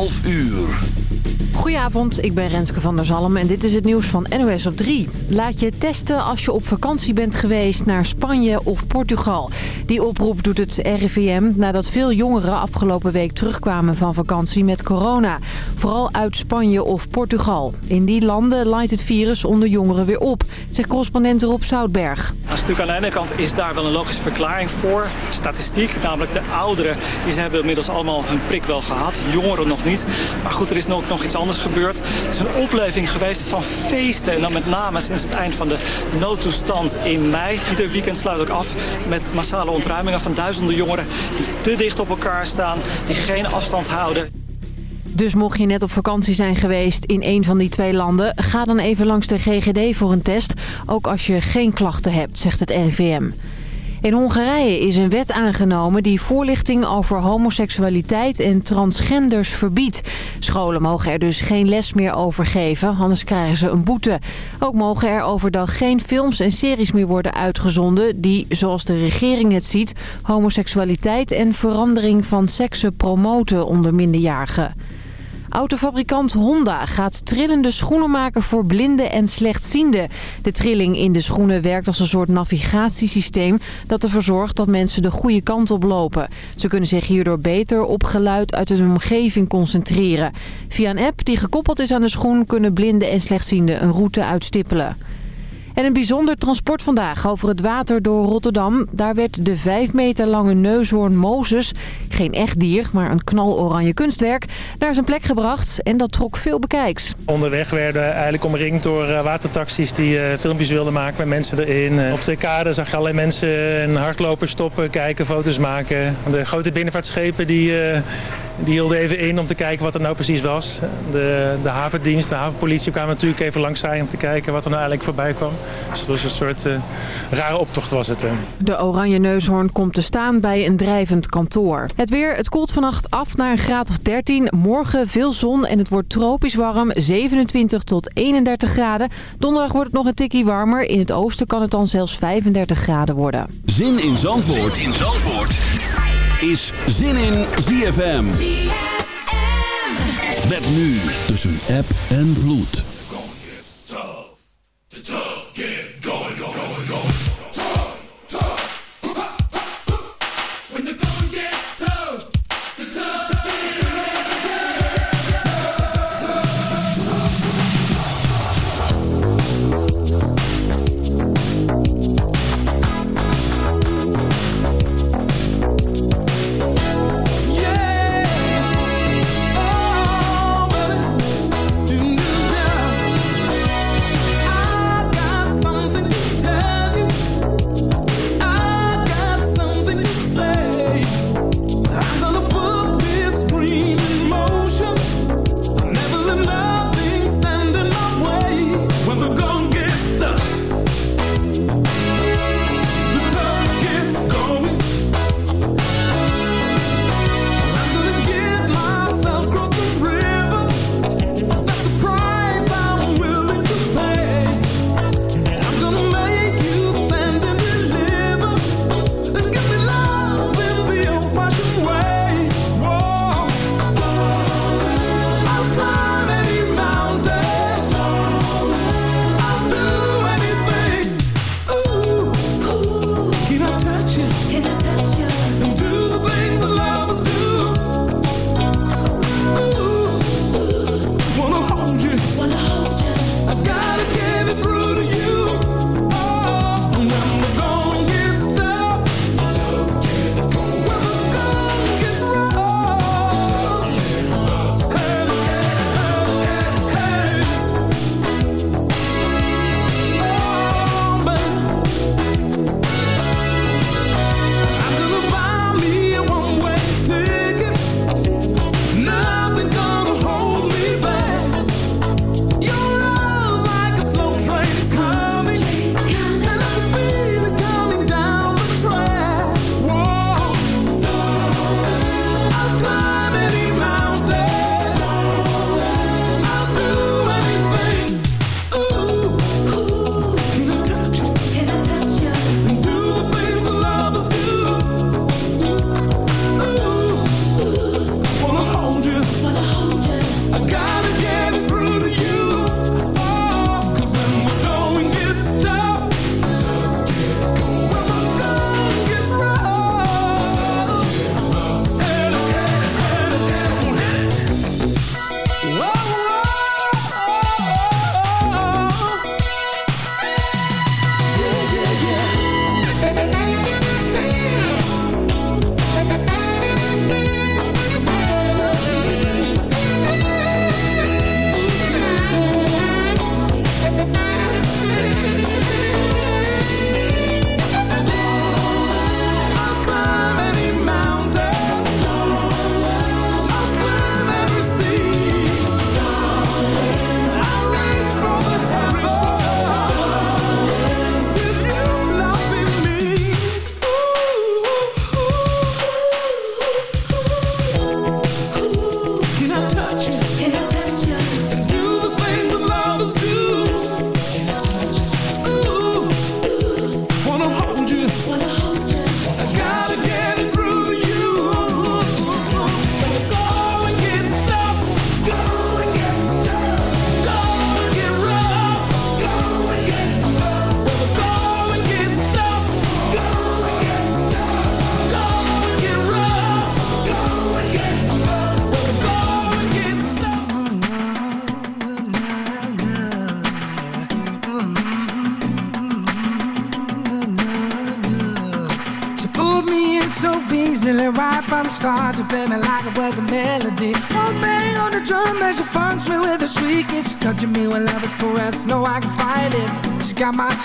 12 uur. Goedenavond, ik ben Renske van der Zalm en dit is het nieuws van NOS op 3. Laat je testen als je op vakantie bent geweest naar Spanje of Portugal. Die oproep doet het RIVM nadat veel jongeren afgelopen week terugkwamen van vakantie met corona. Vooral uit Spanje of Portugal. In die landen laait het virus onder jongeren weer op, zegt correspondent Rob Zoutberg. Een stuk aan de ene kant is daar wel een logische verklaring voor. Statistiek, namelijk de ouderen, die ze hebben inmiddels allemaal hun prik wel gehad. Jongeren nog niet. Maar goed, er is nog, nog iets anders Het is een opleving geweest van feesten. En dan met name sinds het eind van de noodtoestand in mei. Ieder weekend sluit ook af met massale ontruimingen van duizenden jongeren... die te dicht op elkaar staan, die geen afstand houden. Dus mocht je net op vakantie zijn geweest in een van die twee landen... ga dan even langs de GGD voor een test, ook als je geen klachten hebt, zegt het RIVM. In Hongarije is een wet aangenomen die voorlichting over homoseksualiteit en transgenders verbiedt. Scholen mogen er dus geen les meer over geven, anders krijgen ze een boete. Ook mogen er overdag geen films en series meer worden uitgezonden... die, zoals de regering het ziet, homoseksualiteit en verandering van seksen promoten onder minderjarigen. Autofabrikant Honda gaat trillende schoenen maken voor blinden en slechtzienden. De trilling in de schoenen werkt als een soort navigatiesysteem... dat ervoor zorgt dat mensen de goede kant op lopen. Ze kunnen zich hierdoor beter op geluid uit hun omgeving concentreren. Via een app die gekoppeld is aan de schoen... kunnen blinden en slechtzienden een route uitstippelen. En een bijzonder transport vandaag over het water door Rotterdam. Daar werd de 5 meter lange neushoorn Mozes, geen echt dier, maar een knaloranje kunstwerk, naar zijn plek gebracht. En dat trok veel bekijks. Onderweg werden we eigenlijk omringd door uh, watertaxis die uh, filmpjes wilden maken met mensen erin. Uh, op de kade zag je allerlei mensen en hardlopers stoppen, kijken, foto's maken. De grote binnenvaartschepen die, die hielden even in om te kijken wat er nou precies was. De, de havendienst, de havenpolitie kwamen natuurlijk even langs zijn om te kijken wat er nou eigenlijk voorbij kwam. Dus het was een soort uh, rare optocht was het. De oranje neushoorn komt te staan bij een drijvend kantoor. Het weer, het koelt vannacht af naar een graad of 13. Morgen veel zon en het wordt tropisch warm, 27 tot 31 graden. Donderdag wordt het nog een tikkie warmer. In het oosten kan het dan zelfs 35 graden worden. Zin in Zandvoort, zin in Zandvoort. Is Zin in ZFM. ZFM. Met nu tussen app en vloed. The tough get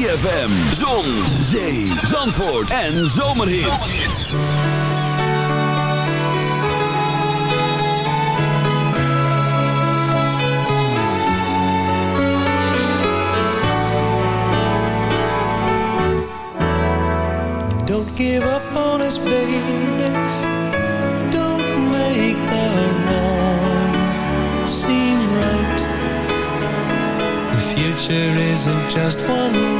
ZFM, Zon, Zee, Zandvoort en Zomerhits. Don't give up on us, baby. Don't make the wrong seem right. The future isn't just one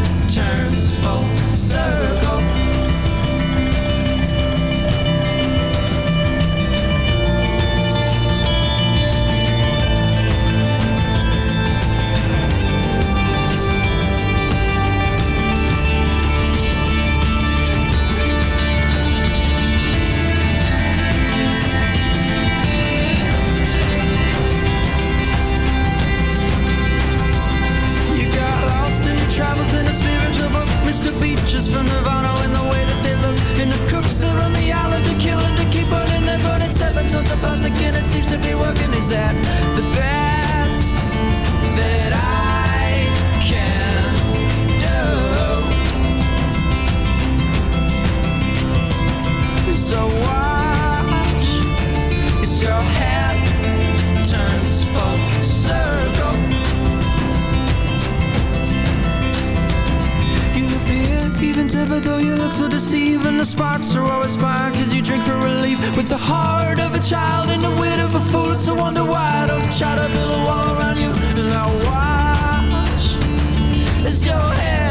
turns full circle. even tempered though you look so deceiving the sparks are always fire cause you drink for relief. With the heart of a child and the wit of a fool So wonder why I don't try to build a wall around you and I watch as your head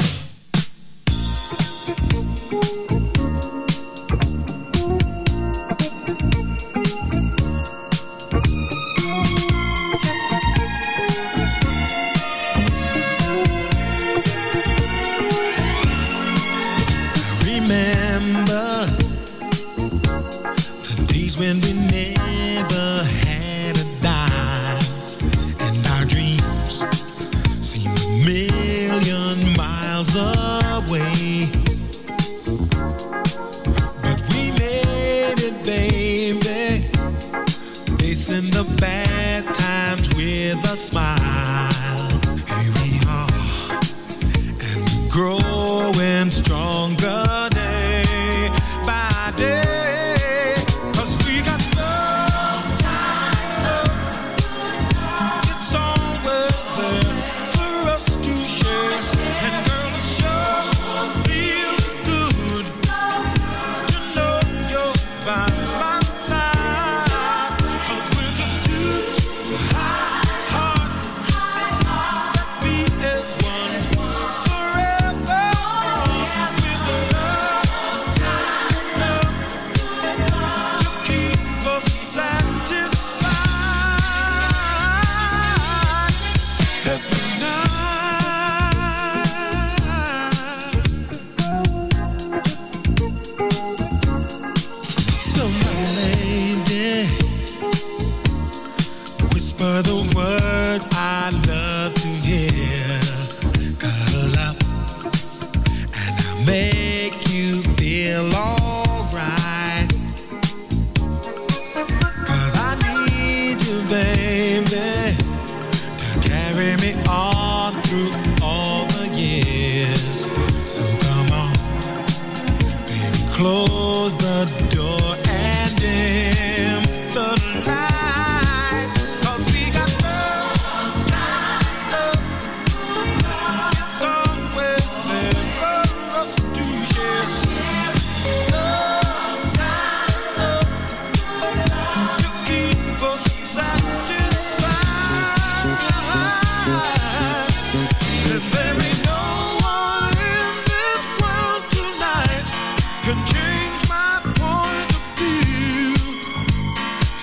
smile. Here we are, and we grow.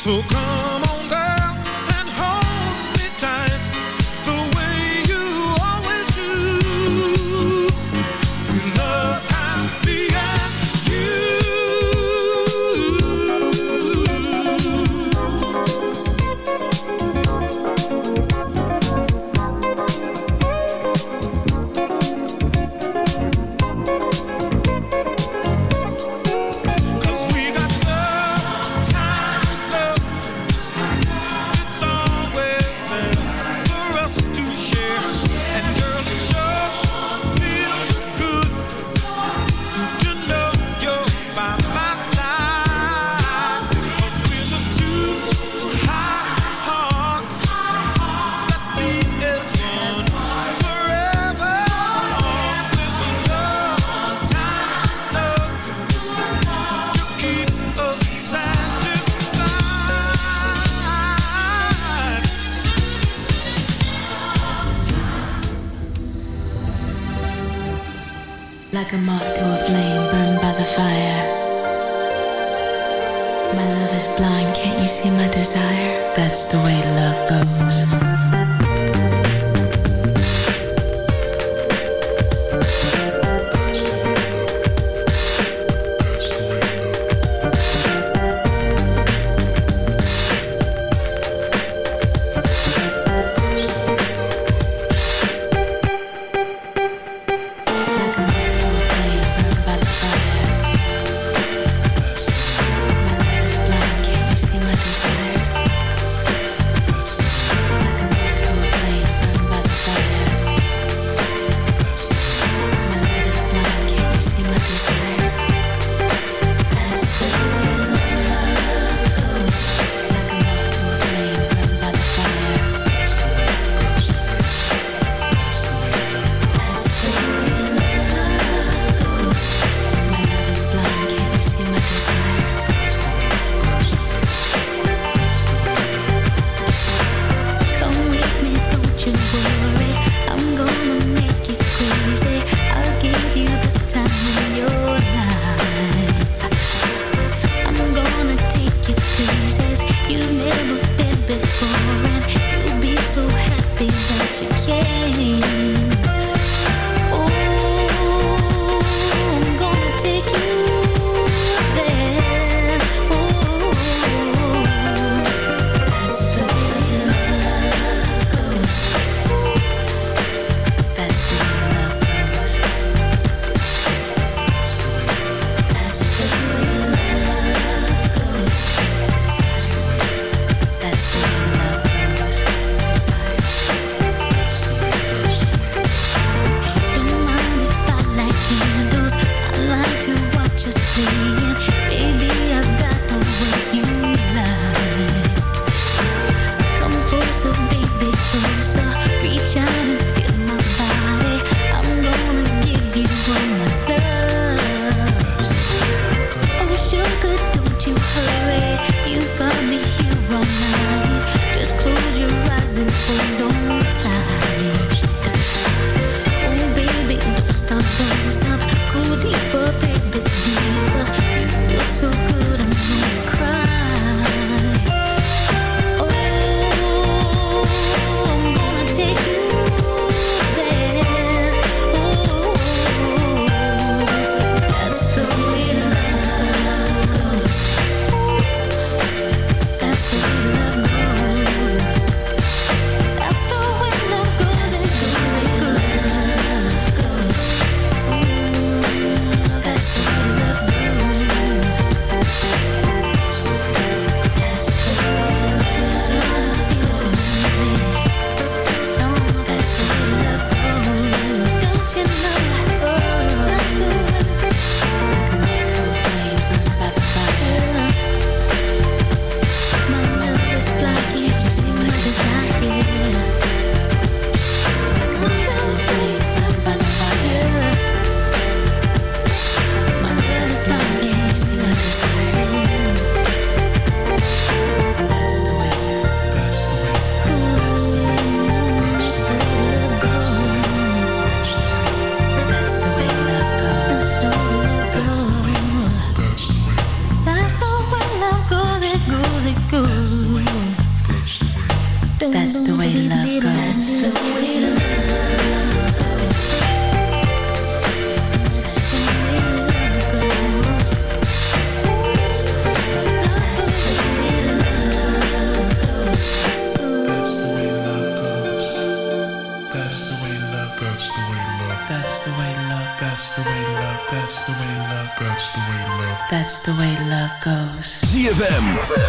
Like a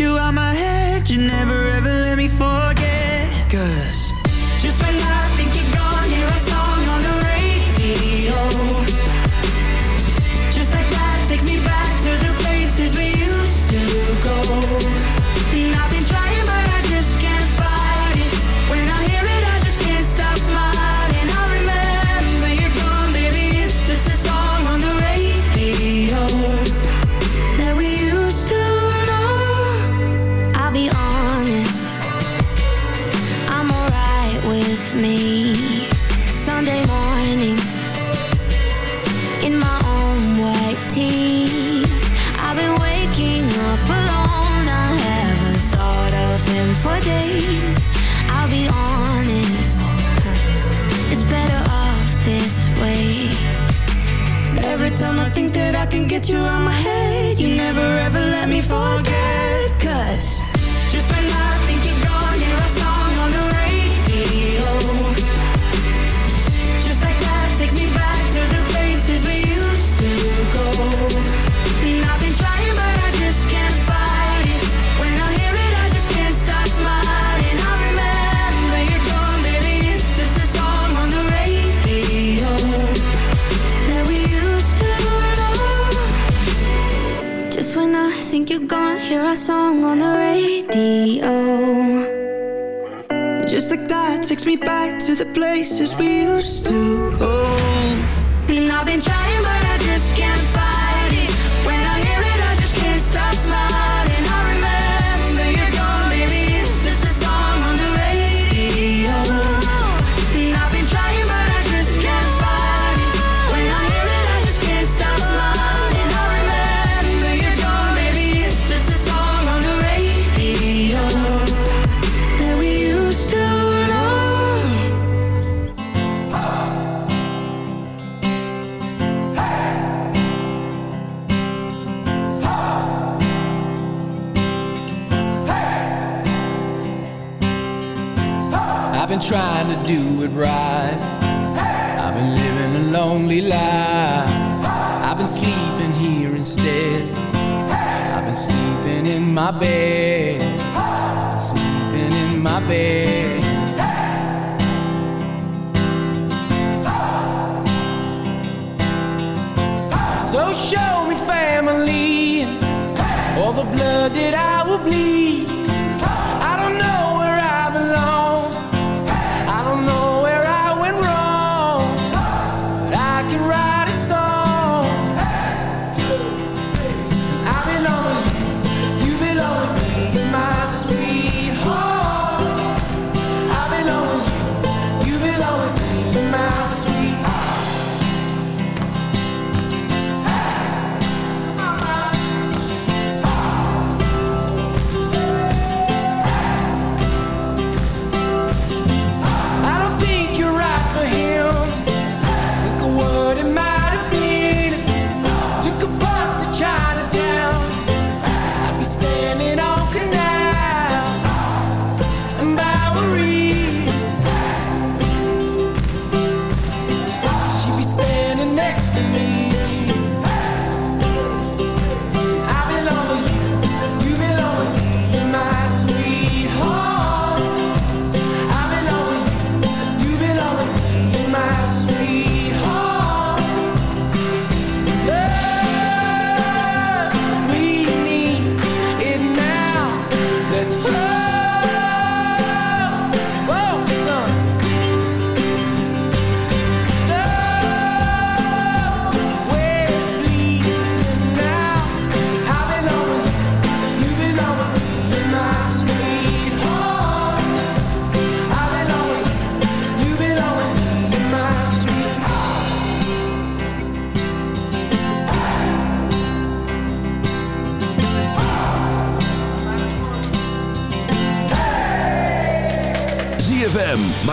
you out my head song on the radio. Just like that takes me back to the places we used to go. my bed, sleeping in my bed.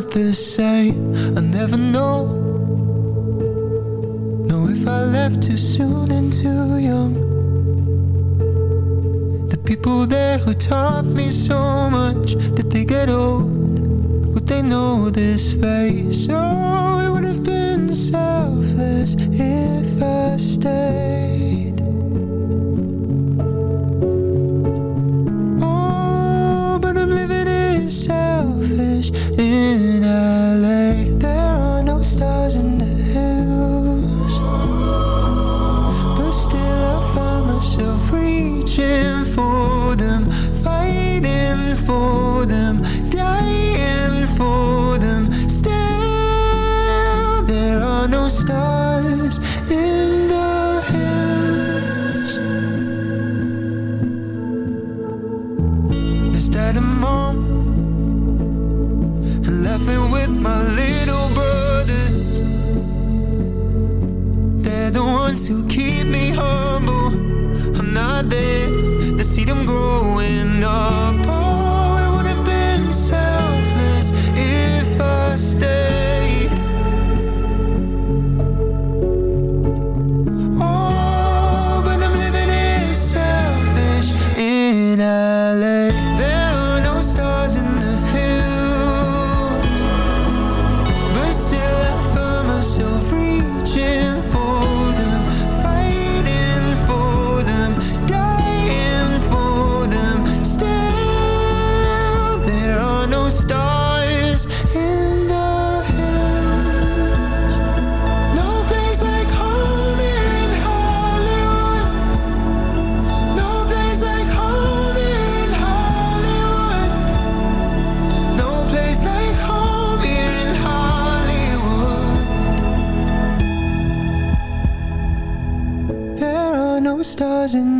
not the same I never know Know if I left too soon and too young The people there who taught me so much Did they get old? Would they know this face? Oh, it would have been selfless if I stayed no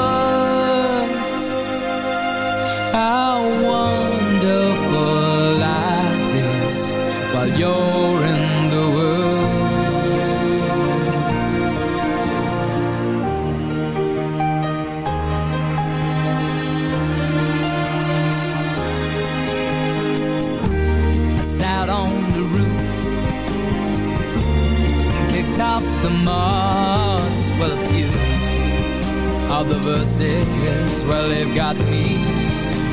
how wonderful life is while you're in the world. I sat on the roof and kicked out the moss. Well, a few of the verses, well, they've got